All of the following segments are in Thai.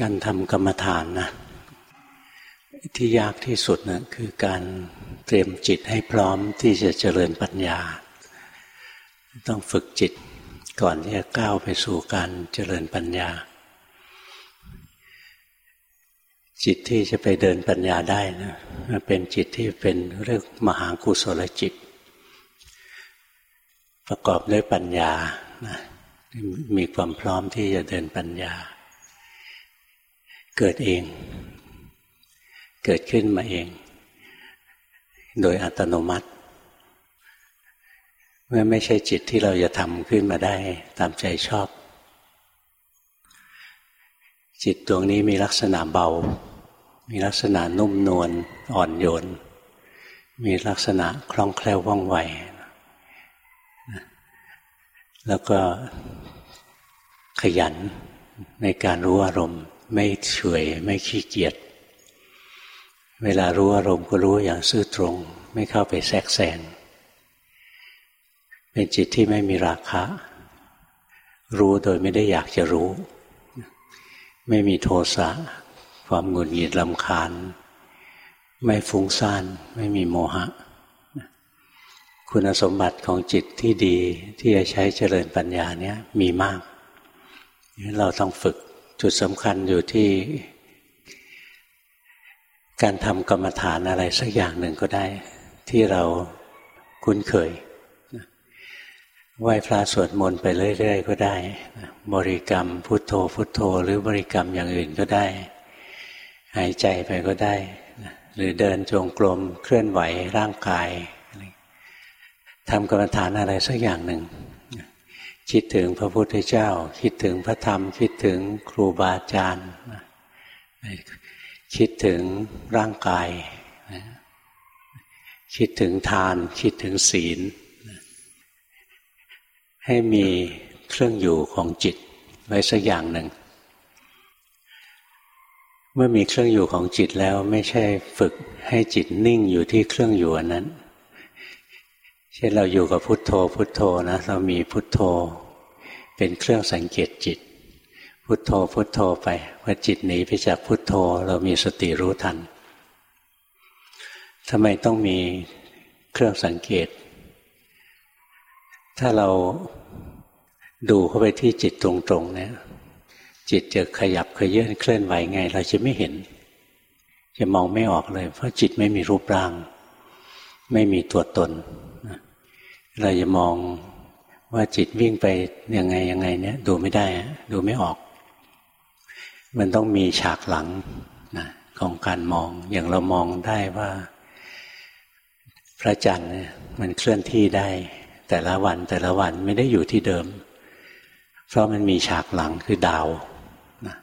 การทำกรรมฐานนะที่ยากที่สุดนะคือการเตรียมจิตให้พร้อมที่จะเจริญปัญญา ต้องฝึกจิตก่อนที่จะก้าวไปสู่การเจริญปัญญา จิตที่จะไปเดินปัญญาได้นะเป็นจิตที่เป็นเรื่องมหากุศลจิต ประกอบด้วยปัญญานะมีความพร้อมที่จะเดินปัญญา เกิดเอง เกิดขึ้นมาเอง โดยอัตโนมัติเมื่อไม่ใช่จิตที่เราจะทำขึ้นมาได้ตามใจชอบ จิตดวงนี้มีลักษณะเบา มีลักษณะนุ่มนวลอ่อนโยน มีลักษณะคล่องแคล่วว่องไว แล้วก็ขยันในการรู้อารมณ์ ไม่เฉยไม่ขี้เกียจเวลารู้อารมณ์ก็รู้อย่างซื่อตรง ไม่เข้าไปแทรกแซงเป็นจิตที่ไม่มีราคะ รู้โดยไม่ได้อยากจะรู้ ไม่มีโทสะความหงุดหงิดลำคาญ ไม่ฟุ้งซ่าน ไม่มีโมหะ คุณสมบัติของจิตที่ดีที่จะใช้เจริญปัญญาเนี้ยมีมาก เราต้องฝึก จุดสำคัญอยู่ที่ การทำกรรมฐานอะไรสักอย่างหนึ่งก็ได้ ที่เราคุ้นเคยไหว้พระสวดมนต์ไปเรื่อยๆ ก็ได้ บริกรรมพุทโธพุทโธ หรือบริกรรมอย่างอื่นก็ได้ หายใจไปก็ได้ หรือเดินจงกรมเคลื่อนไหวร่างกายทำกรรมฐานอะไรสักอย่างหนึ่ง คิดถึงพระพุทธเจ้า คิดถึงพระธรรม คิดถึงครูบาอาจารย์คิดถึงร่างกาย คิดถึงทาน คิดถึงศีล ให้มีเครื่องอยู่ของจิตไว้สักอย่างหนึ่ง เมื่อมีเครื่องอยู่ของจิตแล้วไม่ใช่ฝึกให้จิตนิ่งอยู่ที่เครื่องอยู่อันนั้น เช่นเราอยู่กับพุทโธ พุทโธนะเรามีพุทโธ เป็นเครื่องสังเกตจิต พุทโธพุทโธไปพอจิตหนีไปจากพุทโธ เรามีสติรู้ทันทำไมต้องมีเครื่องสังเกต ถ้าเราดูเข้าไปที่จิตตรงๆเนี่ยจิตจะขยับเขยื่นเคลื่อนไหวไง เราจะไม่เห็น จะมองไม่ออกเลย เพราะจิตไม่มีรูปร่าง ไม่มีตัวตน เราจะมองว่าจิตวิ่งไปยังไงยังไง เนี่ย ดูไม่ได้ ดูไม่ออก มันต้องมีฉากหลังนะของการมองอย่างเรามองได้ว่า พระจันทร์เนี่ยมันเคลื่อนที่ได้ แต่ละวันแต่ละวันไม่ได้อยู่ที่เดิม เพราะมันมีฉากหลังคือดาวนะ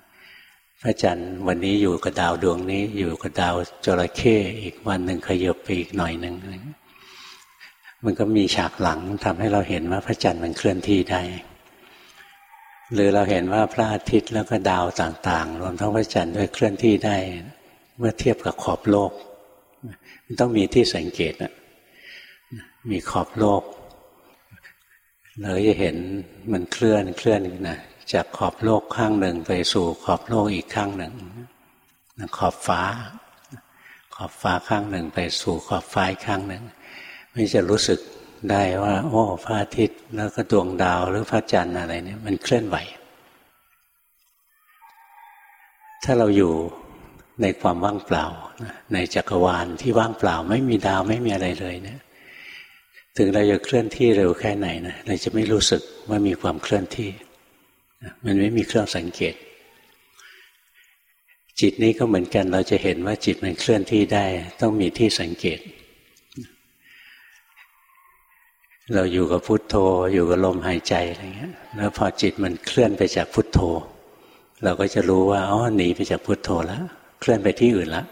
พระจันทร์วันนี้อยู่กับดาวดวงนี้ อยู่กับดาวจระเข้อีกวันหนึ่งขยับไปอีกหน่อยหนึ่ง มันก็มีฉากหลังทำให้เราเห็นว่าพระจันทร์มันเคลื่อนที่ได้ หรือเราเห็นว่าพระอาทิตย์แล้วก็ดาวต่างๆ รวมทั้งพระจันทร์ด้วยเคลื่อนที่ได้ เมื่อเทียบกับขอบโลก มันต้องมีที่สังเกตนะมีขอบโลกเราจะเห็นมันเคลื่อนเคลื่อนนะจากขอบโลกข้างหนึ่งไปสู่ขอบโลกอีกข้างหนึ่ง ขอบฟ้า ขอบฟ้าข้างหนึ่งไปสู่ขอบฟ้าอีกข้างหนึ่ง ไม่จะรู้สึกได้ว่าโอ้พระอาทิตย์แล้วก็ดวงดาวหรือพระจันทร์อะไรเนี่ยมันเคลื่อนไหว ถ้าเราอยู่ในความว่างเปล่า ในจักรวาลที่ว่างเปล่า ไม่มีดาวไม่มีอะไรเลยเนี่ย ถึงเราจะเคลื่อนที่เร็วแค่ไหนนะเราจะไม่รู้สึกว่ามีความเคลื่อนที่ มันไม่มีเครื่องสังเกต จิตนี้ก็เหมือนกันเราจะเห็นว่าจิตมันเคลื่อนที่ได้ ต้องมีที่สังเกต เราอยู่กับพุทโธ อยู่กับลมหายใจอะไรเงี้ย แล้วพอจิตมันเคลื่อนไปจากพุทโธ เราก็จะรู้ว่าอ๋อหนีไปจากพุทโธแล้วเคลื่อนไปที่อื่นแล้ว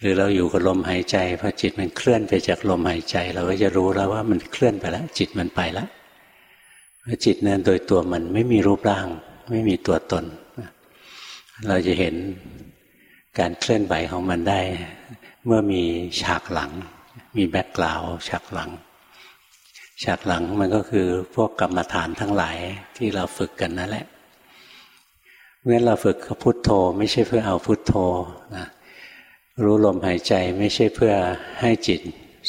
หรือเราอยู่กับลมหายใจพอจิตมันเคลื่อนไปจากลมหายใจ เราก็จะรู้แล้วว่ามันเคลื่อนไปแล้วจิตมันไปแล้วจิตนั้นโดยตัวมันไม่มีรูปร่าง ไม่มีตัวตน เราจะเห็นการเคลื่อนไหวของมันได้ เมื่อมีฉากหลัง มีแบ็กกราวฉากหลัง ฉากหลังมันก็คือพวกกรรมฐานทั้งหลายที่เราฝึกกันนั่นแหละเมื่อเราฝึกพุทโธ ไม่ใช่เพื่อเอาพุทโธนะรู้ลมหายใจไม่ใช่เพื่อให้จิต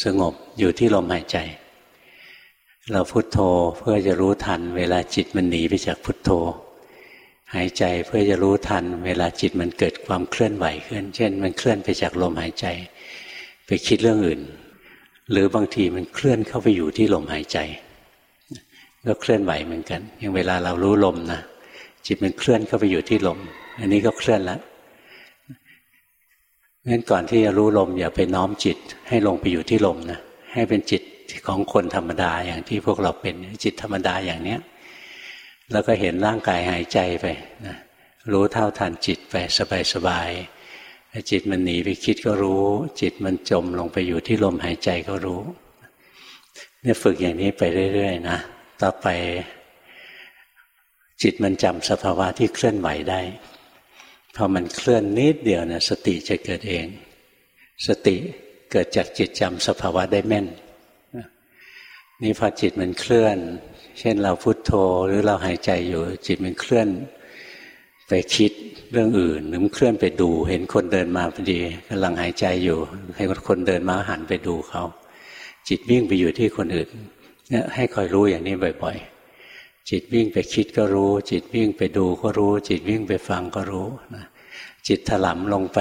สงบอยู่ที่ลมหายใจ เราพุทโธเพื่อจะรู้ทัน เวลาจิตมันหนีไปจากพุทโธ หายใจเพื่อจะรู้ทัน เวลาจิตมันเกิดความเคลื่อนไหวขึ้น เช่น มันเคลื่อนไปจากลมหายใจ ไปคิดเรื่องอื่น หรือบางทีมันเคลื่อนเข้าไปอยู่ที่ลมหายใจ ก็เคลื่อนไหวเหมือนกัน อย่างเวลาเรารู้ลมนะจิตมันเคลื่อนเข้าไปอยู่ที่ลม อันนี้ก็เคลื่อนแล้วงั้นก่อนที่จะรู้ลม อย่าไปน้อมจิตให้ลงไปอยู่ที่ลมนะให้เป็นจิตของคนธรรมดาอย่างที่พวกเราเป็นจิตธรรมดาอย่างเนี้ย แล้วก็เห็นร่างกายหายใจไปนะรู้เท่าทันจิตไปสบายๆ จิตมันหนีไปคิดก็รู้ จิตมันจมลงไปอยู่ที่ลมหายใจก็รู้เนี่ยฝึกอย่างนี้ไปเรื่อยๆนะต่อไป จิตมันจำสภาวะที่เคลื่อนไหวได้พอมันเคลื่อนนิดเดียวนะสติจะเกิดเอง สติเกิดจากจิตจำสภาวะได้แม่นนี่พอจิตมันเคลื่อน เช่นเราพุโทโธหรือเราหายใจอยู่ จิตมันเคลื่อน ไปคิดเรื่องอื่นหรือมันเคลื่อนไปดู เห็นคนเดินมาพอดีกำลังหายใจอยู่ให้คนเดินมาหันไปดูเขาจิตวิ่งไปอยู่ที่คนอื่นเนี่ยให้คอยรู้อย่างนี้บ่อย ๆ จิตวิ่งไปคิดก็รู้ จิตวิ่งไปดูก็รู้ จิตวิ่งไปฟังก็รู้นะจิตถลำลงไป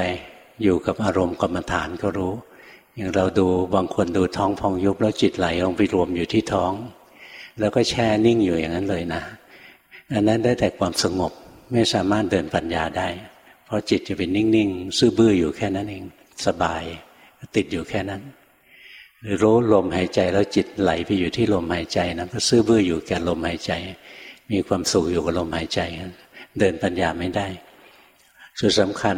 อยู่กับอารมณ์กรรมฐานก็รู้ อย่างเราดูบางคนดูท้องพองยุบแล้วจิตไหลลงไปรวมอยู่ที่ท้อง แล้วก็แช่นิ่งอยู่อย่างนั้นเลยนะอันนั้นได้แต่ความสงบ ไม่สามารถเดินปัญญาได้ เพราะจิตจะเป็นนิ่ง ๆ ซื่อบื้ออยู่แค่นั้นเอง สบาย ติดอยู่แค่นั้นหรือรู้ลมหายใจแล้วจิตไหลไปอยู่ที่ลมหายใจนะก็ซื่อบื้ออยู่แก่ลมหายใจ มีความสุขอยู่กับลมหายใจ เดินปัญญาไม่ได้สุดสำคัญ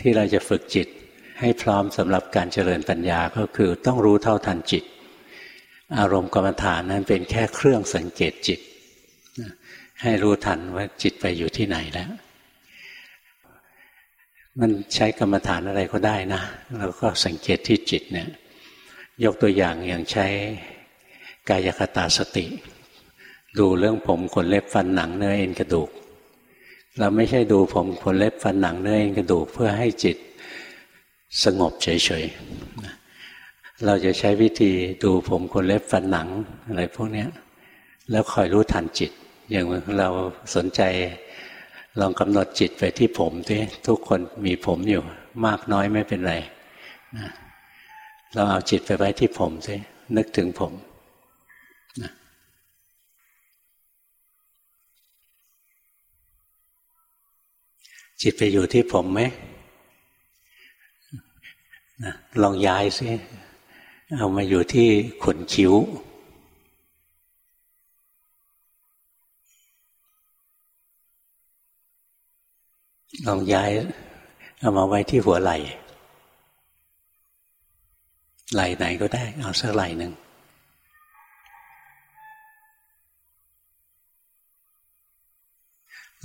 ที่เราจะฝึกจิตให้พร้อมสำหรับการเจริญปัญญาก็คือต้องรู้เท่าทันจิต อารมณ์กรรมฐานนั้นเป็นแค่เครื่องสังเกตจิต ให้รู้ทันว่าจิตไปอยู่ที่ไหนแล้ว มันใช้กรรมฐานอะไรก็ได้นะเราก็สังเกตที่จิตเนี่ย ยกตัวอย่างอย่างใช้กายคตาสติ ดูเรื่องผมขนเล็บฟันหนังเนื้อเอ็นกระดูก เราไม่ใช่ดูผมขนเล็บฟันหนังเนื้อเอ็นกระดูก เพื่อให้จิตสงบเฉยๆ เราจะใช้วิธีดูผมขนเล็บฟันหนังอะไรพวกนี้แล้วคอยรู้ทันจิต อย่างเราสนใจลองกำหนดจิตไปที่ผมที่ทุกคนมีผมอยู่ มากน้อยไม่เป็นไรนะเราเอาจิตไปไว้ที่ผมสินึกถึงผมนะจิตไปอยู่ที่ผมไหมนะลองย้ายสิเอามาอยู่ที่ขนคิ้ว ลองย้ายเอามาไว้ที่หัวไหล่ไหลไหนก็ได้ เอาสักไหล่หนึ่ง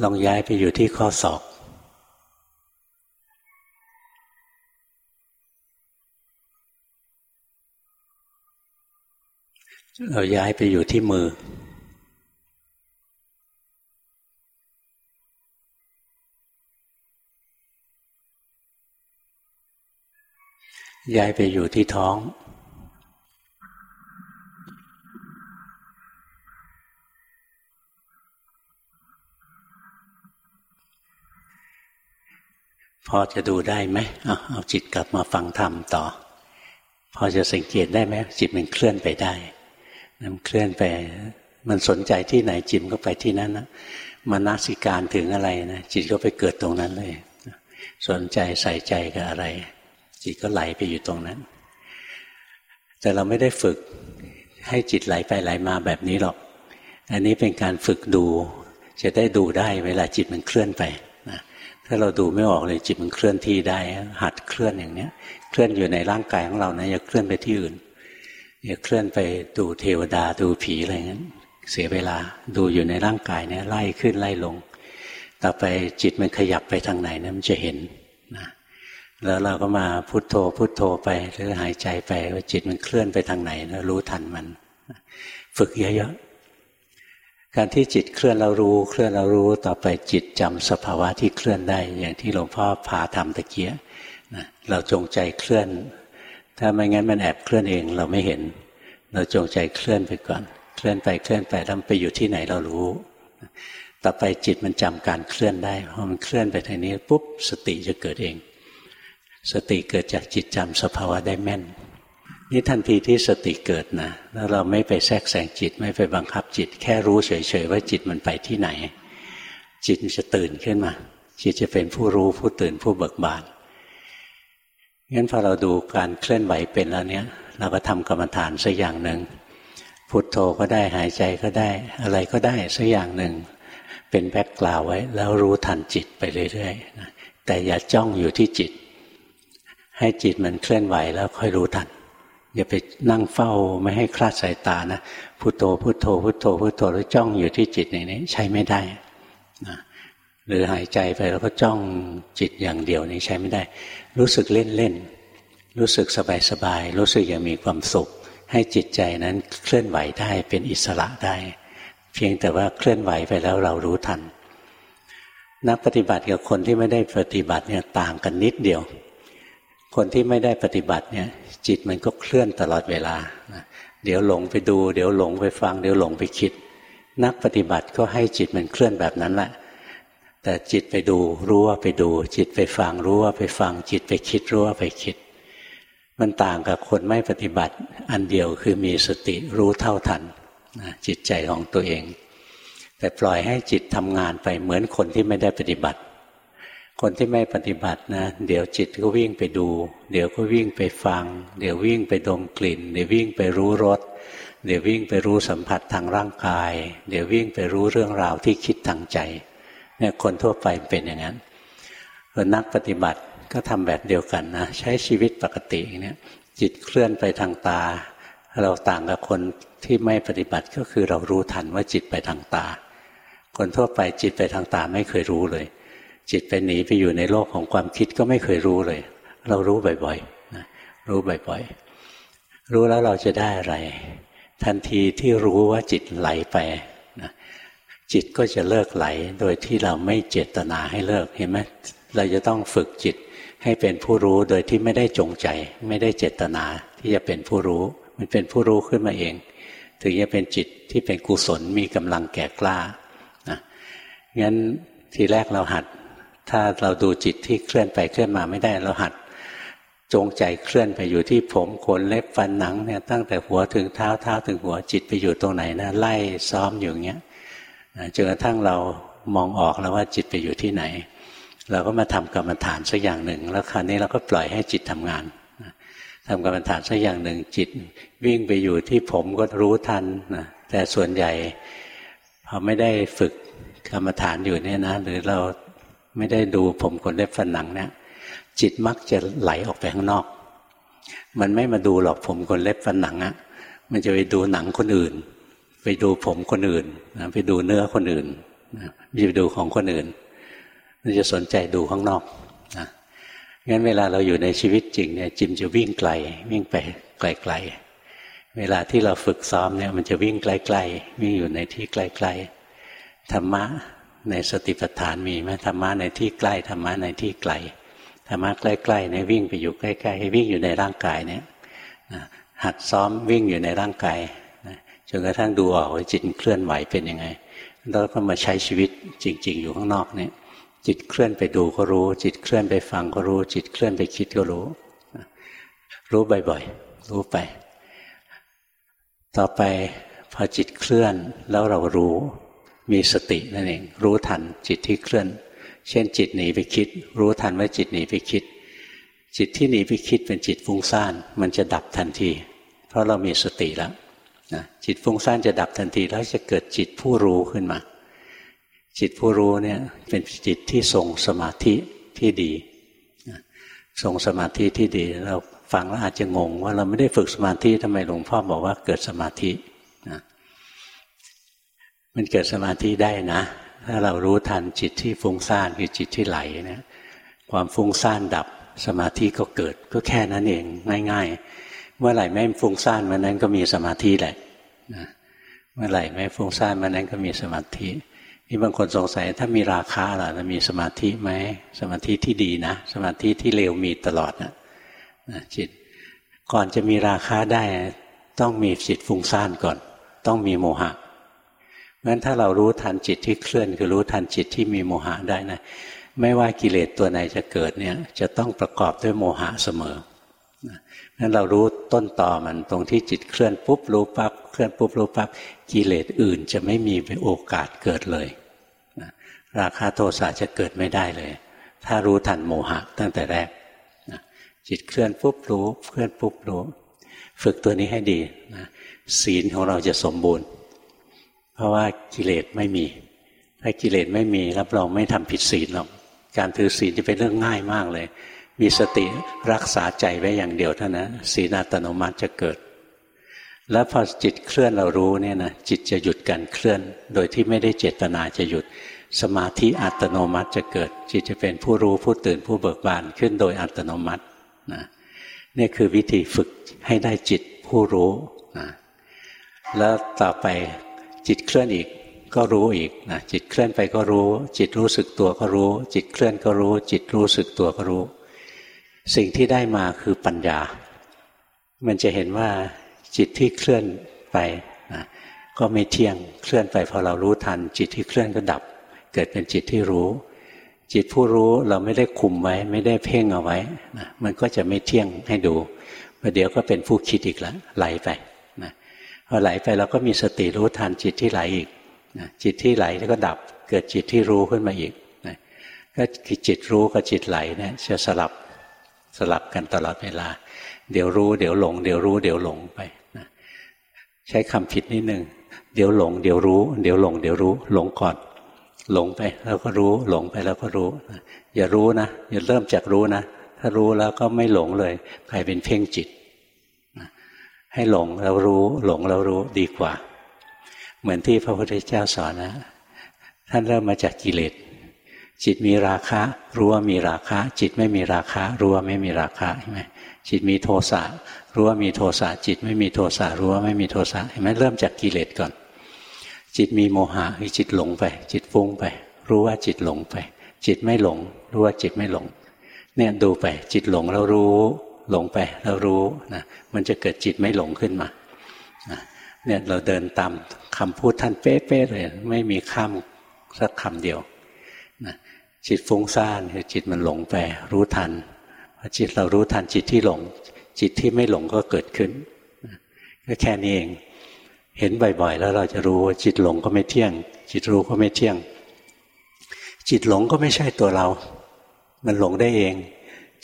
ลองย้ายไปอยู่ที่ข้อศอกเราย้ายไปอยู่ที่มือ ย้ายไปอยู่ที่ท้อง พอจะดูได้ไหมเอาเอาจิตกลับมาฟังธรรมต่อ พอจะสังเกตได้ไหมจิตมันเคลื่อนไปได้มันเคลื่อนไป มันสนใจที่ไหนจิตก็ไปที่นั้นนะมานาสิการถึงอะไรนะจิตก็ไปเกิดตรงนั้นเลย สนใจใส่ใจกับอะไร จิตก็ไหลไปอยู่ตรงนั้น แต่เราไม่ได้ฝึกให้จิตไหลไปไหลมาแบบนี้หรอก อันนี้เป็นการฝึกดู จะได้ดูได้เวลาจิตมันเคลื่อนไปนะถ้าเราดูไม่ออกเลยจิตมันเคลื่อนที่ได้ หัดเคลื่อนอย่างเนี้ย เคลื่อนอยู่ในร่างกายของเรานะอย่าเคลื่อนไปที่อื่นอย่าเคลื่อนไปดูเทวดาดูผีอะไรเงี้ยเสียเวลาดูอยู่ในร่างกายเนี่ยไล่ขึ้นไล่ลง ต่อไปจิตมันขยับไปทางไหนนะมันจะเห็นนะ แล้วเราก็มาพุโทโธพุโทโธไปหรือหายใจไปว่าจิตมันเคลื่อนไปทางไหนแล้วรู้ทันมัน ฝึกเยอะๆการที่จิตเคลื่อนเรารู้ เคลื่อนเรารู้ต่อไปจิตจำสภาวะที่เคลื่อนได้ อย่างที่หลวงพ่อพาทำตะเกียนะเราจงใจเคลื่อน ถ้าไม่งั้นมันแอบเคลื่อนเองเราไม่เห็น เราจงใจเคลื่อนไปก่อน เคลื่อนไปเคลื่อนไปแล้วไปอยู่ที่ไหนเรารู้ ต่อไปจิตมันจำการเคลื่อนได้พอมันเคลื่อนไปทางนี้ปุ๊บสติจะเกิดเอง สติเกิดจากจิตจำสภาวะได้แม่น นี่ทันทีที่สติเกิดนะแล้วเราไม่ไปแทรกแซงจิตไม่ไปบังคับจิต แค่รู้เฉยๆว่าจิตมันไปที่ไหน จิตจะตื่นขึ้นมา จิตจะเป็นผู้รู้ผู้ตื่นผู้เบิกบานงั้นพอเราดูการเคลื่อนไหวเป็นแล้วเนี้ยเราก็ทำกรรมฐานสักอย่างหนึ่งพุโทโธก็ได้หายใจก็ได้ อะไรก็ได้สักอย่างหนึ่งเป็นแบ็กกราวไว้ แล้วรู้ทันจิตไปเรื่อยๆแต่อย่าจ้องอยู่ที่จิต ให้จิตมันเคลื่อนไหวแล้วค่อยรู้ทันอย่าไปนั่งเฝ้าไม่ให้คลาดสายตานะพุโทโธพุโทโธพุโทโธพุโทโธแล้วจ้องอยู่ที่จิตอย่างนี้ใช้ไม่ได้นะหรือหายใจไปแล้วก็จ้องจิตอย่างเดียวนี้ใช้ไม่ได้ รู้สึกเล่นเล่นรู้สึกสบายสบายรู้สึกอย่างมีความสุข ให้จิตใจนั้นเคลื่อนไหวได้เป็นอิสระได้ เพียงแต่ว่าเคลื่อนไหวไปแล้วเรารู้ทัน นักปฏิบัติกับคนที่ไม่ได้ปฏิบัติเนี่ยต่างกันนิดเดียว คนที่ไม่ได้ปฏิบัติเนี่ย จิตมันก็เคลื่อนตลอดเวลา เดี๋ยวหลงไปดู เดี๋ยวหลงไปฟัง เดี๋ยวหลงไปคิด นักปฏิบัติก็ให้จิตมันเคลื่อนแบบนั้นแหละแต่จิตไปดูรู้ว่าไปดู จิตไปฟังรู้ว่าไปฟัง จิตไปคิดรู้ว่าไปคิด มันต่างกับคนไม่ปฏิบัติ อันเดียวคือมีสติรู้เท่าทันจิตใจของตัวเอง แต่ปล่อยให้จิตทำงานไปเหมือนคนที่ไม่ได้ปฏิบัติ คนที่ไม่ปฏิบัตินะ เดี๋ยวจิตก็วิ่งไปดู เดี๋ยวก็วิ่งไปฟัง เดี๋ยววิ่งไปดมกลิ่น เดี๋ยววิ่งไปรู้รสเดี๋ยววิ่งไปรู้สัมผัสทางร่างกาย เดี๋ยววิ่งไปรู้เรื่องราวที่คิดทางใจเนี่ยคนทั่วไปเป็นอย่างนั้นคนนักปฏิบัติก็ทำแบบเดียวกันนะใช้ชีวิตปกติเนี่ยจิตเคลื่อนไปทางตา เราต่างกับคนที่ไม่ปฏิบัติก็คือเรารู้ทันว่าจิตไปทางตา คนทั่วไปจิตไปทางตาไม่เคยรู้เลย จิตไปหนีไปอยู่ในโลกของความคิดก็ไม่เคยรู้เลย เรารู้บ่อยๆนะรู้บ่อยๆ รู้แล้วเราจะได้อะไร ทันทีที่รู้ว่าจิตไหลไปนะจิตก็จะเลิกไหลโดยที่เราไม่เจตนาให้เลิกเห็นไหมเราจะต้องฝึกจิตให้เป็นผู้รู้โดยที่ไม่ได้จงใจ ไม่ได้เจตนาที่จะเป็นผู้รู้ มันเป็นผู้รู้ขึ้นมาเอง ถึงจะเป็นจิตที่เป็นกุศลมีกำลังแก่กล้านะงั้นทีแรกเราหัด ถ้าเราดูจิตที่เคลื่อนไปเคลื่อนมาไม่ได้เราหัดจงใจเคลื่อนไปอยู่ที่ผมขนเล็บฟันหนังเนี่ยตั้งแต่หัวถึงเท้าเท้าถึงหัวจิตไปอยู่ตรงไหนนะไล่ซ้อมอยู่เงี้ยจนกระทั่งเรามองออกแล้วว่าจิตไปอยู่ที่ไหน เราก็มาทำกรรมฐานสักอย่างหนึ่ง แล้วคราวนี้เราก็ปล่อยให้จิตทำงานทำกรรมฐานสักอย่างหนึ่งจิต วิ่งไปอยู่ที่ผมก็รู้ทันนะแต่ส่วนใหญ่พอไม่ได้ฝึกกรรมฐานอยู่เนี่ยนะ หรือเรา ไม่ได้ดูผมขนเล็บฟันหนังเนี่ยจิตมักจะไหลออกไปข้างนอก มันไม่มาดูหรอกผมขนเล็บฟันหนังอะมันจะไปดูหนังคนอื่น ไปดูผมคนอื่นนะไปดูเนื้อคนอื่นนะไปดูของคนอื่นมันจะสนใจดูข้างนอกนะงั้นเวลาเราอยู่ในชีวิตจริงเนี่ยจิมจะวิ่งไกล วิ่งไปไกลๆเวลาที่เราฝึกซ้อมเนี่ยมันจะวิ่งไกลๆวิ่งอยู่ในที่ไกลๆธรรมะ ในสติปัฏฐานมีไหมธรรมะในที่ใกล้ธรรมะในที่ไกลธรรมะใกล้ๆในวิ่งไปอยู่ใกล้ๆให้วิ่งอยู่ในร่างกายเนี่ยหัดซ้อมวิ่งอยู่ในร่างกายจนกระทั่งดูออกว่าจิตเคลื่อนไหวเป็นยังไงแล้วก็มาใช้ชีวิตจริง ๆ อยู่ข้างนอกเนี่ย จิตเคลื่อนไปดูก็รู้ จิตเคลื่อนไปฟังก็รู้ จิตเคลื่อนไปคิดก็รู้ รู้บ่อยๆรู้ไป ต่อไปพอจิตเคลื่อนแล้วเรารู้ มีสตินั่นเอง รู้ทันจิตที่เคลื่อน เช่นจิตหนีไปคิด รู้ทันว่าจิตหนีไปคิด จิตที่หนีไปคิดเป็นจิตฟุ้งซ่าน มันจะดับทันที เพราะเรามีสติแล้วนะจิตฟุ้งซ่านจะดับทันทีแล้วจะเกิดจิตผู้รู้ขึ้นมา จิตผู้รู้เนี่ยเป็นจิตที่ทรงสมาธิที่ดีทรงสมาธิที่ดีเราฟังแล้วอาจจะงงว่าเราไม่ได้ฝึกสมาธิทำไมหลวงพ่อบอกว่าเกิดสมาธิ มันเกิดสมาธิได้นะ ถ้าเรารู้ทันจิตที่ฟุ้งซ่านคือจิตที่ไหลเนะความฟุ้งซ่านดับสมาธิก็เกิดก็แค่นั้นเองง่าย ๆ เมื่อไหร่ไม่ฟุ้งซ่านวันนั้นก็มีสมาธิแหละนะเมื่อไหร่ไม่ฟุ้งซ่านมื่อนั้นก็มีสมาธินี่บางคนสงสัยถ้ามีราคาล่ะจะมีสมาธิไหมสมาธิที่ดีนะ สมาธิที่เลวมีตลอดนะจิต ก่อนจะมีราคาได้ต้องมีจิตฟุ้งซ่านก่อน ต้องมีโมหะ งั้นถ้าเรารู้ทันจิตที่เคลื่อน คือรู้ทันจิตที่มีโมหะได้นะ ไม่ว่ากิเลสตัวไหนจะเกิดเนี่ย จะต้องประกอบด้วยโมหะเสมองั้นเรารู้ต้นต่อมันตรงที่จิตเคลื่อนปุ๊บรู้ปั๊บเคลื่อนปุ๊บรู้ปั๊บกิเลสอื่นจะไม่มีโอกาสเกิดเลยราคาโทสะจะเกิดไม่ได้เลย ถ้ารู้ทันโมหะตั้งแต่แรกจิตเคลื่อนปุ๊บรู้เคลื่อนปุ๊บรู้ ฝึกตัวนี้ให้ดีนะศีลของเราจะสมบูรณ์ ราะว่ากิเลสไม่มี ถ้ากิเลสไม่มีรับรองไม่ทำผิดศีลหรอก การถือศีลจะเป็นเรื่องง่ายมากเลย มีสติรักษาใจไว้อย่างเดียวเท่านั้นศีลอัตโนมัติจะเกิด แล้วพอจิตเคลื่อนเรารู้เนี่ยนะจิตจะหยุดการเคลื่อน โดยที่ไม่ได้เจตนาจะหยุด สมาธิอัตโนมัติจะเกิด จิตจะเป็นผู้รู้ผู้ตื่นผู้เบิกบานขึ้นโดยอัตโนมัตินะนี่คือวิธีฝึกให้ได้จิตผู้รู้นะแล้วต่อไป จิตเคลื่อนอีกก็รู้อีกนะจิตเคลื่อนไปก็รู้ จิตรู้สึกตัวก็รู้ จิตเคลื่อนก็รู้ จิตรู้สึกตัวก็รู้ สิ่งที่ได้มาคือปัญญา มันจะเห็นว่าจิตที่เคลื่อนไปนะก็ไม่เที่ยงเคลื่อนไปพอเรารู้ทัน จิตที่เคลื่อนก็ดับ เกิดเป็นจิตที่รู้ จิตผู้รู้เราไม่ได้คุมไว้ ไม่ได้เพ่งเอาไว้นะมันก็จะไม่เที่ยงให้ดูประเดี๋ยวก็เป็นผู้คิดอีกแล้วไหลไป พอไหลไปเราก็มีสติรู้ทันจิตที่ไหลอีกนะจิตที่ไหลแล้วก็ดับเกิดจิตที่รู้ขึ้นมาอีกนะก็จิตรู้กับจิตไหลเนี่ยจะสลับสลับกันตลอดเวลา เดี๋ยวรู้เดี๋ยวหลง เดี๋ยวรู้เดี๋ยวหลงไปนะใช้คำผิดนิดนึงเดี๋ยวหลง เดี๋ยวรู้ เดี๋ยวหลง เดี๋ยวรู้หลงก่อน หลงไปแล้วก็รู้หลงไปแล้วก็รู้ อย่ารู้นะอย่าเริ่มจากรู้นะถ้ารู้แล้วก็ไม่หลงเลยกลายเป็นเพ่งจิต ให้หลงแล้วรู้ หลงแล้วรู้ดีกว่า เหมือนที่พระพุทธเจ้าสอนนะ ท่านเริ่มมาจากกิเลสจิตมีราคะ รู้ว่ามีราคะ จิตไม่มีราคะ รู้ว่าไม่มีราคะใช่ไหมจิตมีโทสะรู้ว่ามีโทสะจิตไม่มีโทสะรู้ว่าไม่มีโทสะเห็นไหมเริ่มจากกิเลสก่อน จิตมีโมหะคือจิตหลงไป จิตฟุ้งไป รู้ว่าจิตหลงไป จิตไม่หลง รู้ว่าจิตไม่หลง เนี่ยดูไป จิตหลงแล้วรู้ หลงไปแล้วรู้นะมันจะเกิดจิตไม่หลงขึ้นมาเนี่ยเราเดินตามคำพูดท่านเป๊ะๆเลย ไม่มีข้ามสักคำเดียวนะจิตฟุ้งซ่านคือจิตมันหลงไป รู้ทันพอจิตเรารู้ทันจิตที่หลง จิตที่ไม่หลงก็เกิดขึ้นก็แค่นี้เองเห็นบ่อยๆ แล้วเราจะรู้ว่าจิตหลงก็ไม่เที่ยง จิตรู้ก็ไม่เที่ยง จิตหลงก็ไม่ใช่ตัวเรา มันหลงได้เอง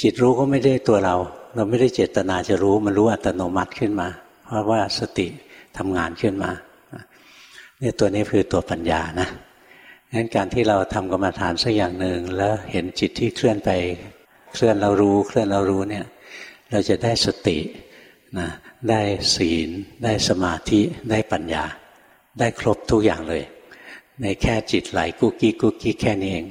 จิตรู้ก็ไม่ได้ตัวเรา เราไม่ได้เจตนาจะรู้มันรู้อัตโนมัติขึ้นมา เพราะว่าสติทำงานขึ้นมาเนี่ยตัวนี้คือตัวปัญญานะงั้นการที่เราทำกรรมฐานสักอย่างหนึ่งแล้วเห็นจิตที่เคลื่อนไปเคลื่อนเรารู้เคลื่อนเรารู้เนี่ยเราจะได้สตินะได้ศีล ได้สมาธิได้ปัญญา ได้ครบทุกอย่างเลย ในแค่จิตไหลกุ๊กกี้กุ๊กกี้แค่นี้เอง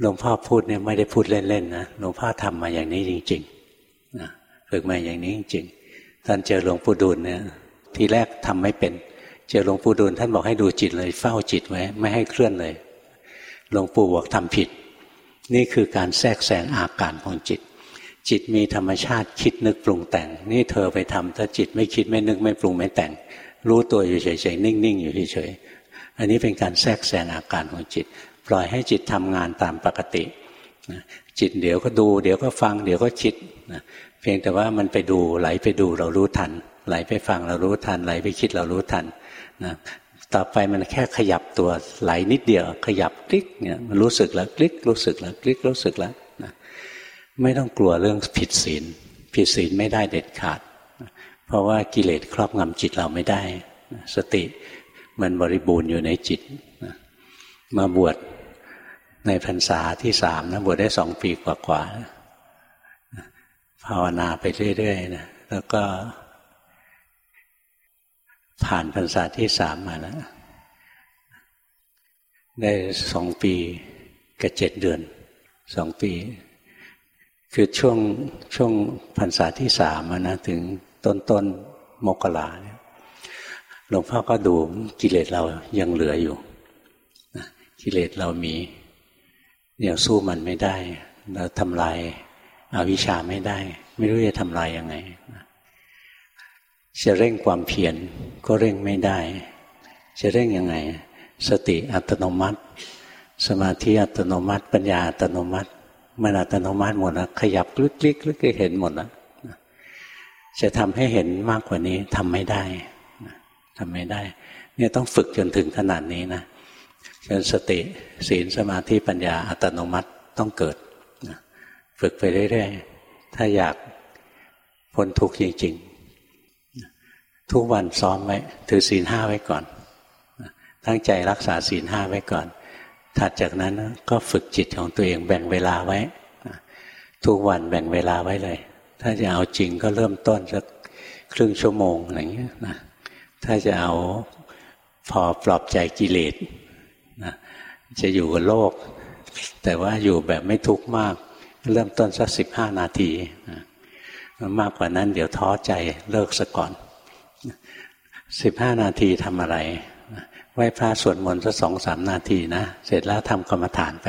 หลวงพ่อพูดเนี่ยไม่ได้พูดเล่นๆนะหลวงพ่อทำมาอย่างนี้จริง ๆ นะฝึกมาอย่างนี้จริงๆตอนเจอหลวงปู่ดูลเนี่ย ทีแรกทำไม่เป็น เจอหลวงปู่ดูลท่านบอกให้ดูจิตเลย เฝ้าจิตไว้ ไม่ให้เคลื่อนเลยหลวงปู่บอกทำผิด นี่คือการแทรกแซงอาการของจิต จิตมีธรรมชาติคิดนึกปรุงแต่ง นี่เธอไปทำถ้าจิตไม่คิดไม่นึกไม่ปรุงไม่แต่ง รู้ตัวอยู่เฉยๆนิ่งๆอยู่เฉยๆอันนี้เป็นการแทรกแซงอาการของจิต ปล่อยให้จิตทำงานตามปกติ จิตเดี๋ยวก็ดู เดี๋ยวก็ฟัง เดี๋ยวก็คิดเพียงแต่ว่ามันไปดูไหลไปดูเรารู้ทัน ไหลไปฟังเรารู้ทัน ไหลไปคิดเรารู้ทันนะต่อไปมันแค่ขยับตัวไหลนิดเดียว ขยับคลิกเนี่ยมันรู้สึกแล้วคลิกรู้สึกแล้วคลิกรู้สึกแล้วไม่ต้องกลัวเรื่องผิดศีลผิดศีลไม่ได้เด็ดขาด เพราะว่ากิเลสครอบงำจิตเราไม่ได้ สติมันบริบูรณ์อยู่ในจิตมาบวช ในพรรษาที่สามนะบวชได้สองปีกว่าๆภาวนาไปเรื่อยๆนะแล้วก็ ผ่านพรรษาที่สามมาแล้วได้สองปีกับเจ็ดเดือนสองปี คือช่วงช่วงพรรษาที่สามนะถึงต้นต้นมกราเนี่ยหลวงพ่อก็ดูกิเลสเรายังเหลืออยู่กิเลสเรามี ยังสู้มันไม่ได้ เราทำลายอาวิชชาไม่ได้ ไม่รู้จะทำลายยังไงจะเร่งความเพียรก็เร่งไม่ได้ จะเร่งยังไง สติอัตโนมัติ สมาธิอัตโนมัติ ปัญญาอัตโนมัติมันอัตโนมัติหมดแล้วขยับคลิกคลิกคลิกเห็นหมดแล้วจะทำให้เห็นมากกว่านี้ทำไม่ได้ทำไม่ได้ เนี่ยต้องฝึกจนถึงขนาดนี้นะ จนสติศีลสมาธิปัญญาอัตโนมัติต้องเกิดฝึกไปเรื่อยๆ ถ้าอยากพ้นทุกข์จริง ๆ ทุกวันซ้อมไว้ถือศีลห้าไว้ก่อน ตั้งใจรักษาศีลห้าไว้ก่อน ถัดจากนั้นก็ฝึกจิตของตัวเองแบ่งเวลาไว้ ทุกวันแบ่งเวลาไว้เลย ถ้าจะเอาจริงก็เริ่มต้นสักครึ่งชั่วโมงอะไรเงี้ยนะถ้าจะเอาพอปลอบใจกิเลส จะอยู่กับโลก แต่ว่าอยู่แบบไม่ทุกข์มาก เริ่มต้นสักสิบห้านาทีนมากกว่านั้นเดี๋ยวท้อใจเลิกซะก่อนสิบห้านาทีทำอะไร ไหว้พระสวดมนต์สักสองสามนาทีนะ เสร็จแล้วทำกรรมฐานไป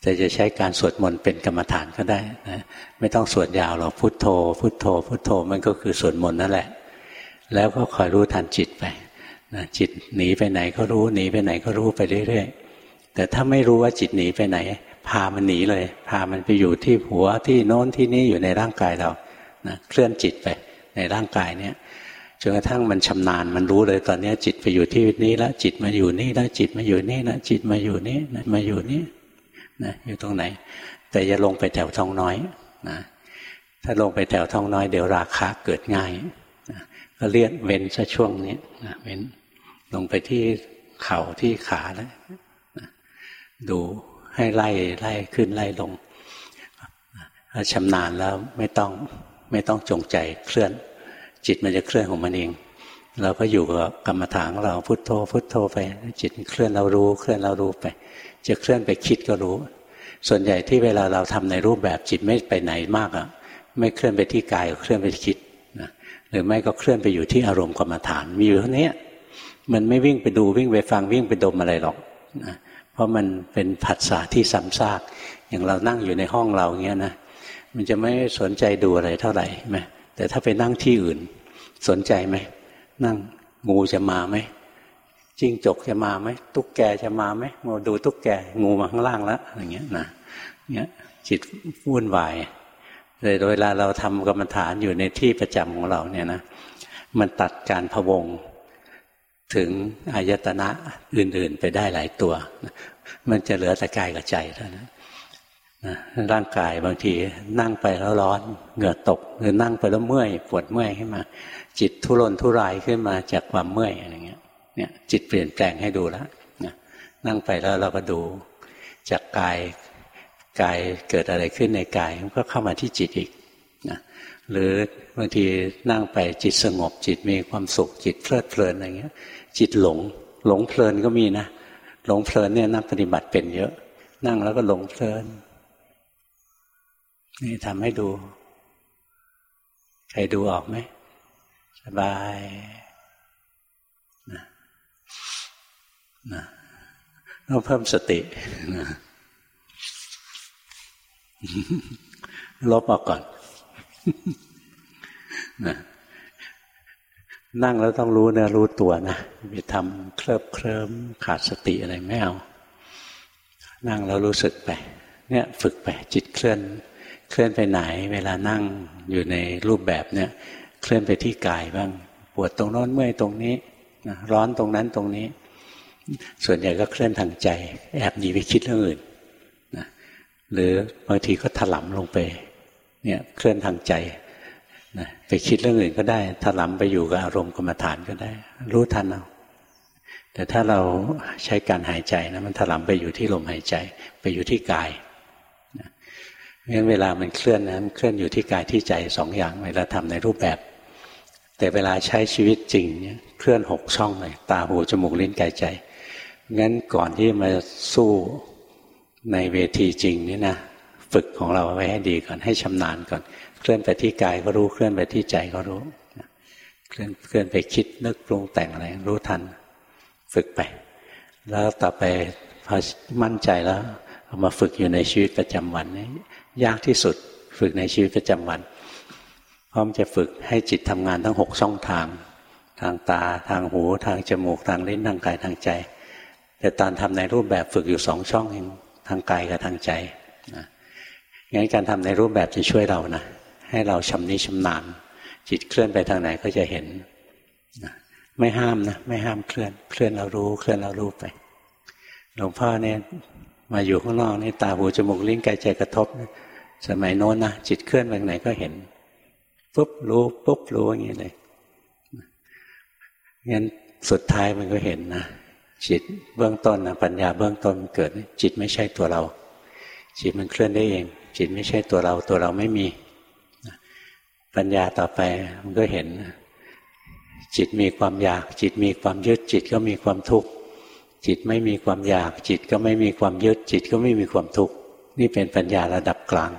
แต่จะใช้การสวดมนต์เป็นกรรมฐานก็ได้นะไม่ต้องสวดยาวหรอกพุทโธ พุทโธ พุทโธมันก็คือสวดมนต์นั่นแหละ แล้วก็คอยรู้ทันจิตไปนะจิตหนีไปไหนก็รู้หนีไปไหนก็รู้ไปเรื่อยๆ แต่ถ้าไม่รู้ว่าจิตหนีไปไหน พามันหนีเลย พามันไปอยู่ที่หัวที่โน้นที่นี่อยู่ในร่างกายเรานะเคลื่อนจิตไปในร่างกายเนี้ยจนกระทั่งมันชำนาญมันรู้เลยตอนนี้จิตไปอยู่ที่นี้แล้วจิตมาอยู่นี่แล้วจิตมาอยู่นี่นะจิตมาอยู่นี่มาอยู่นี่นะอยู่ตรงไหน แต่อย่าลงไปแถวท้องน้อยนะถ้าลงไปแถวท้องน้อยเดี๋ยวราคะเกิดง่ายก็เลียนเว้นซะช่วงนี้เว้นลงไปที่เข่าที่ขาแล้ว ดูให้ไล่ไล่ขึ้นไล่ลงถ้าชำนาญแล้วไม่ต้องไม่ต้องจงใจเคลื่อน จิตมันจะเคลื่อนของมันเองเราก็อยู่กับกรรมฐานเราพุโทโธพุโทโธไป จิตเคลื่อนเรารู้เคลื่อนเรารู้ไป จะเคลื่อนไปคิดก็รู้ ส่วนใหญ่ที่เวลาเราทำในรูปแบบจิตไม่ไปไหนมากอะไม่เคลื่อนไปที่กายเคลื่อนไปคิดหรือไม่ก็เคลื่อนไปอยู่ที่อารมณ์กรรมฐานมีอยู่เท่านี้มันไม่วิ่งไปดูวิ่งไปฟังวิ่งไปดมอะไรหรอกนะ เพราะมันเป็นผัสสะที่ซ้ำซาก อย่างเรานั่งอยู่ในห้องเราเงี้ยนะมันจะไม่สนใจดูอะไรเท่าไหร่ไหมแต่ถ้าไปนั่งที่อื่น สนใจไหมนั่งงูจะมาไหมจิ้งจกจะมาไหมตุ๊กแกจะมาไหมมาดูตุ๊กแกงูมาข้างล่างแล้วอย่างเงี้ยนะเงี้ยจิตวุ่นวายเลยเวลาเราทำกรรมฐานอยู่ในที่ประจำของเราเนี่ยนะมันตัดการพวง ถึงอายตนะอื่น ๆ ไปได้หลายตัว มันจะเหลือแต่กายกับใจเท่านั้นร่างกายบางทีนั่งไปแล้วร้อน เหงื่อตกหรือนั่งไปแล้วเมื่อยปวดเมื่อยขึ้นมา จิตทุรนทุรายขึ้นมาจากความเมื่อยอะไรเงี้ยเนี่ย จิตเปลี่ยนแปลงให้ดูแล้วนั่งไปแล้วเราก็ดูจากกายกายเกิดอะไรขึ้นในกายมันก็เข้ามาที่จิตอีกนะหรือบางทีนั่งไปจิตสงบจิตมีความสุขจิตเพลิดเพลินอะไรเงี้ย จิตหลง หลงเพลินก็มีนะหลงเพลินเนี่ยนักปฏิบัติเป็นเยอะ นั่งแล้วก็หลงเพลิน นี่ทำให้ดู ใครดูออกไหมสบายนะนะต้องเพิ่มสตินะลบออกก่อนนะ นั่งแล้วต้องรู้เนื้อรู้ตัวนะไปทำเคลิบเคลิ้มขาดสติอะไรไม่เอา นั่งแล้วรู้สึกไป เนี่ยฝึกไปจิตเคลื่อน เคลื่อนไปไหน เวลานั่งอยู่ในรูปแบบเนี่ย เคลื่อนไปที่กายบ้าง ปวดตรงโน้นเมื่อยตรงนี้ร้อนตรงนั้นตรงนี้ ส่วนใหญ่ก็เคลื่อนทางใจ แอบหนีไปคิดเรื่องอื่นหรือบางทีก็ถลำลงไป เนี่ยเคลื่อนทางใจ นะไปคิดเรื่องอื่นก็ได้ถลำไปอยู่กับอารมณ์กรรมฐานก็ได้ รู้ทันเอาแต่ถ้าเราใช้การหายใจนะมันถลำไปอยู่ที่ลมหายใจ ไปอยู่ที่กายนะงั้นเวลามันเคลื่อนนะมันเคลื่อนอยู่ที่กายที่ใจสองอย่างเวลาทำในรูปแบบ แต่เวลาใช้ชีวิตจริงเนี่ยเคลื่อนหกช่องเลยตาหูจมูกลิ้นกายใจงั้นก่อนที่มาสู้ในเวทีจริงนี่นะฝึกของเราไว้ให้ดีก่อนให้ชำนาญก่อน เคลื่อนไปที่กายก็รู้เคลื่อนไปที่ใจก็รู้เคลื่อนเคลื่อนไปคิดนึกปรุงแต่งอะไรรู้ทัน ฝึกไป แล้วต่อไปพอมั่นใจแล้วเอามาฝึกอยู่ในชีวิตประจำวันนี่ยากที่สุดฝึกในชีวิตประจำวันพร้อมจะฝึกให้จิตทำงานทั้งหกช่องทาง ทางตาทางหูทางจมูกทางลิ้นทางกายทางใจ แต่ตอนทำในรูปแบบฝึกอยู่สองช่องเองทางกายกับทางใจนะงั้นการทำในรูปแบบจะช่วยเรานะ ให้เราชำนิชำนาญจิตเคลื่อนไปทางไหนก็จะเห็นไม่ห้ามนะไม่ห้ามเคลื่อน เคลื่อนเรารู้ เคลื่อนเรารู้ไป หลวงพ่อเนี่ยมาอยู่ข้างนอกนี่ตาหูจมูกลิ้นกายใจกระทบ สมัยโน้นนะจิตเคลื่อนไปไหนก็เห็นปุ๊บรู้ปุ๊บรู้อย่างนี้เลยงั้นสุดท้ายมันก็เห็นนะจิตเบื้องต้นนะปัญญาเบื้องต้นเกิด จิตไม่ใช่ตัวเรา จิตมันเคลื่อนได้เอง จิตไม่ใช่ตัวเราตัวเราไม่มี ปัญญาต่อไปมันก็เห็น จิตมีความอยาก จิตมีความยึดจิตก็มีความทุกข์จิตไม่มีความอยาก จิตก็ไม่มีความยึดจิตก็ไม่มีความทุกข์นี่เป็นปัญญาระดับกลาง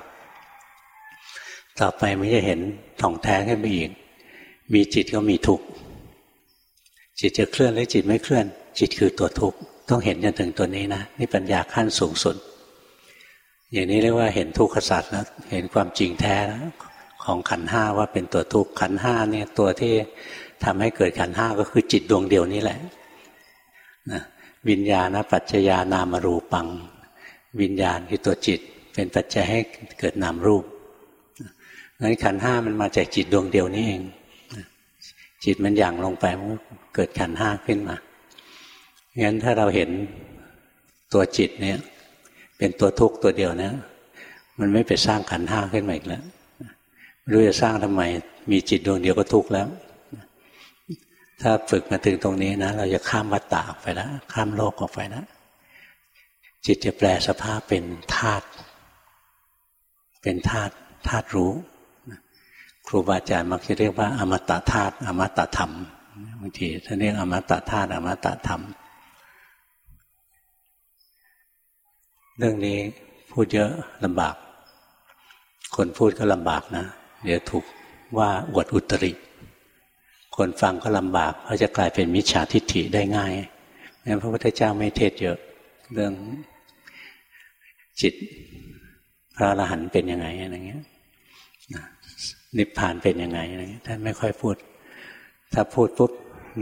ต่อไปมันจะเห็นท่องแท้ขึ้นไปอีก มีจิตก็มีทุกข์จิตจะเคลื่อนหรือจิตไม่เคลื่อน จิตคือตัวทุกข์ต้องเห็นจนถึงตัวนี้นะนี่ปัญญาขั้นสูงสุดอย่างนี้เรียกว่าเห็นทุกขสัตว์แล้วเห็นความจริงแท้แล้ว ของขันห้าว่าเป็นตัวทุกข์ขันห้าเนี่ยตัวที่ทำให้เกิดขันห้าก็คือจิตดวงเดียวนี้แหละนะวิญญาณปัจจยานามรูปัง วิญญาณคือตัวจิต เป็นปัจจัยให้เกิดนามรูปงั้นขันห้ามันมาจากจิตดวงเดียวนี้เอง จิตมันหยั่งลงไปมันเกิดขันห้าขึ้นมางั้นถ้าเราเห็นตัวจิตเนี่ย เป็นตัวทุกข์ตัวเดียวเนี่ยมันไม่ไปสร้างขันห้าขึ้นมาอีกแล้ว รู้จะสร้างทำไม มีจิตดวงเดียวก็ทุกข์แล้ว ถ้าฝึกมาถึงตรงนี้นะ เราจะข้ามวัฏฏะออกไปแล้ว ข้ามโลกออกไปแล้วจิตจะแปลสภาพเป็นธาตุเป็นธาตุธาตุรู้ครูบาอาจารย์มักจะเรียกว่า อมตะธาตุอมตะธรรมบางทีท่านเรียกอมตะธาตุอมตะธรรม เรื่องนี้พูดเยอะลำบาก คนพูดก็ลำบากนะ เดี๋ยวถูกว่าอวดอุตริ คนฟังก็ลำบากเขาจะกลายเป็นมิจฉาทิฏฐิได้ง่ายงั้นพระพุทธเจ้าไม่เทศเยอะ เรื่องจิตพระอรหันต์เป็นยังไงอะไรเงี้ยนิพพานเป็นยังไงอะไรเงี้ยท่านไม่ค่อยพูด ถ้าพูดปุ๊บ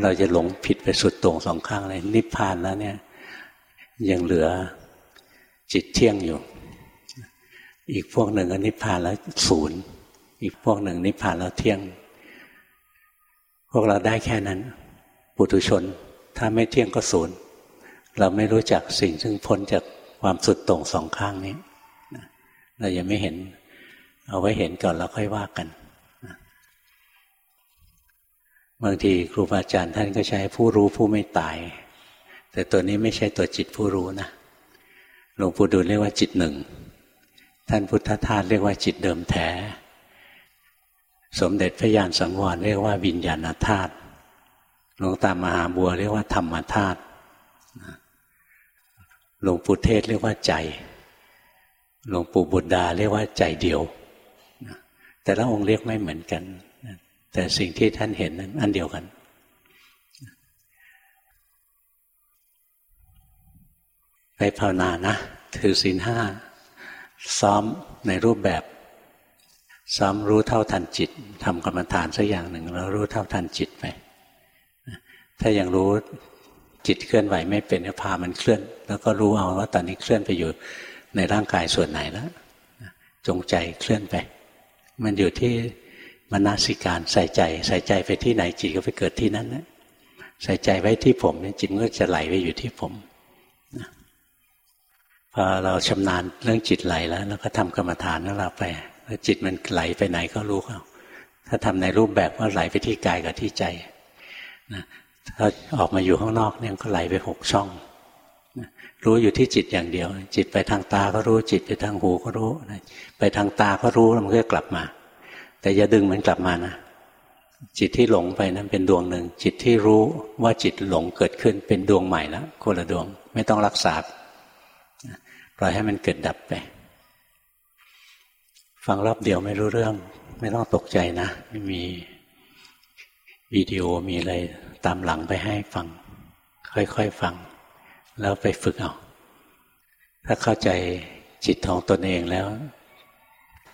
เราจะหลงผิดไปสุดตรงสองข้างเลย นิพพานแล้วเนี่ย ยังเหลือจิตเที่ยงอยู่ อีกพวกหนึ่งก็นิพพานแล้วศูนย์ อีกพวกหนึ่งนิพพานแล้วเที่ยง พวกเราได้แค่นั้น ปุถุชน ถ้าไม่เที่ยงก็ศูนย์เราไม่รู้จักสิ่งซึ่งพ้นจากความสุดตรงสองข้างนี้เรายังไม่เห็น เอาไว้เห็นก่อนแล้วค่อยว่ากันบางทีครูบาอาจารย์ท่านก็ใช้ผู้รู้ผู้ไม่ตาย แต่ตัวนี้ไม่ใช่ตัวจิตผู้รู้นะหลวงปู่ดูลเรียกว่าจิตหนึ่ง ท่านพุทธทาสเรียกว่าจิตเดิมแท้ สมเด็จพระญาณสังวรเรียกว่าวิญญาณธาตุหลวงตามหาบัวเรียกว่าธรรมธาตุหลวงปู่เทศเรียกว่าใจ หลวงปู่บุตรดาเรียกว่าใจเดียว แต่ละองค์เรียกไม่เหมือนกัน แต่สิ่งที่ท่านเห็นนั้นอันเดียวกัน ไปภาวนานะ ถือศีลห้า ซ้อมในรูปแบบ ซ้อมรู้เท่าทันจิตทำกรรมฐานสักอย่างหนึ่งแล้วรู้เท่าทันจิตไปถ้ายังรู้จิตเคลื่อนไหวไม่เป็นก็พามันเคลื่อน แล้วก็รู้เอาว่าตอนนี้เคลื่อนไปอยู่ในร่างกายส่วนไหนแล้วจงใจเคลื่อนไป มันอยู่ที่มนสิการใส่ใจ ใส่ใจไปที่ไหนจิตก็ไปเกิดที่นั้นนะใส่ใจไว้ที่ผมเนี่ยจิตก็จะไหลไปอยู่ที่ผมพอเราชำนาญเรื่องจิตไหลแล้วเราก็ทำกรรมฐานของเราไป จิตมันไหลไปไหนก็รู้เขาถ้าทำในรูปแบบก็ไหลไปที่กายกับที่ใจนะถ้าออกมาอยู่ข้างนอกเนี่ยก็ไหลไปหกช่องนะรู้อยู่ที่จิตอย่างเดียว จิตไปทางตาก็รู้จิตไปทางหูก็รู้นะไปทางตาก็รู้แล้วมันก็กลับมา แต่อย่าดึงมันกลับมานะจิตที่หลงไปนั้นเป็นดวงหนึ่ง จิตที่รู้ว่าจิตหลงเกิดขึ้นเป็นดวงใหม่แล้วคนละดวงไม่ต้องรักษาปล่อยให้มันเกิดดับไป ฟังรอบเดียวไม่รู้เรื่อง ไม่ต้องตกใจนะ มีวิดีโอมีอะไรตามหลังไปให้ฟัง ค่อยๆฟัง แล้วไปฝึกเอา ถ้าเข้าใจจิตของตนเองแล้ว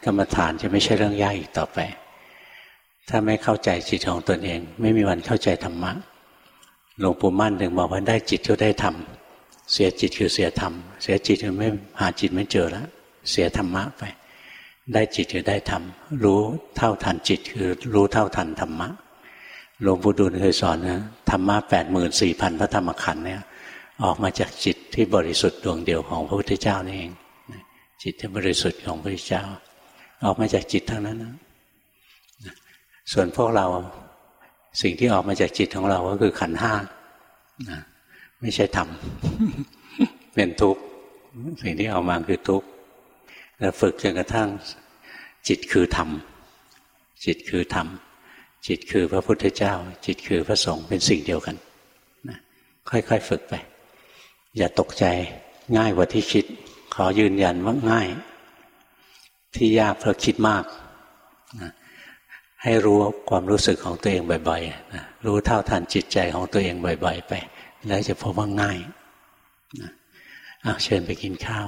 กรรมฐานจะไม่ใช่เรื่องยากอีกต่อไป ถ้าไม่เข้าใจจิตของตนเอง ไม่มีวันเข้าใจธรรมะหลวงปู่มั่นถึงบอกว่าได้จิตก็ได้ธรรมเสียจิตคือเสียธรรม เสียจิตคือไม่หาจิตไม่เจอแล้วเสียธรรมะไป ได้จิตคือได้ธรรมรู้เท่าทันจิตคือรู้เท่าทันธรรมะหลวงปู่ดูลเคยสอนนะธรรมะแปดหมื่นสี่พันพระธรรมขันธ์เนี่ย ออกมาจากจิตที่บริสุทธิ์ดวงเดียวของพระพุทธเจ้านี่เอง จิตที่บริสุทธิ์ของพระพุทธเจ้า ออกมาจากจิตทั้งนั้นนะส่วนพวกเราสิ่งที่ออกมาจากจิตของเราก็คือขันห้าไม่ใช่ธรรมเป็นทุกข์สิ่งที่ออกมาคือทุกข์ แล้วฝึกจนกระทั่ง จิตคือธรรม จิตคือธรรม จิตคือพระพุทธเจ้า จิตคือพระสงฆ์เป็นสิ่งเดียวกันนะค่อยๆฝึกไป อย่าตกใจง่ายกว่าที่คิด ขอยืนยันว่าง่าย ที่ยากเพราะคิดมากนะให้รู้ความรู้สึกของตัวเองบ่อยๆนะรู้เท่าทันจิตใจของตัวเองบ่อย ๆ ไป แล้วจะพบว่าง่ายนะเชิญไปกินข้าว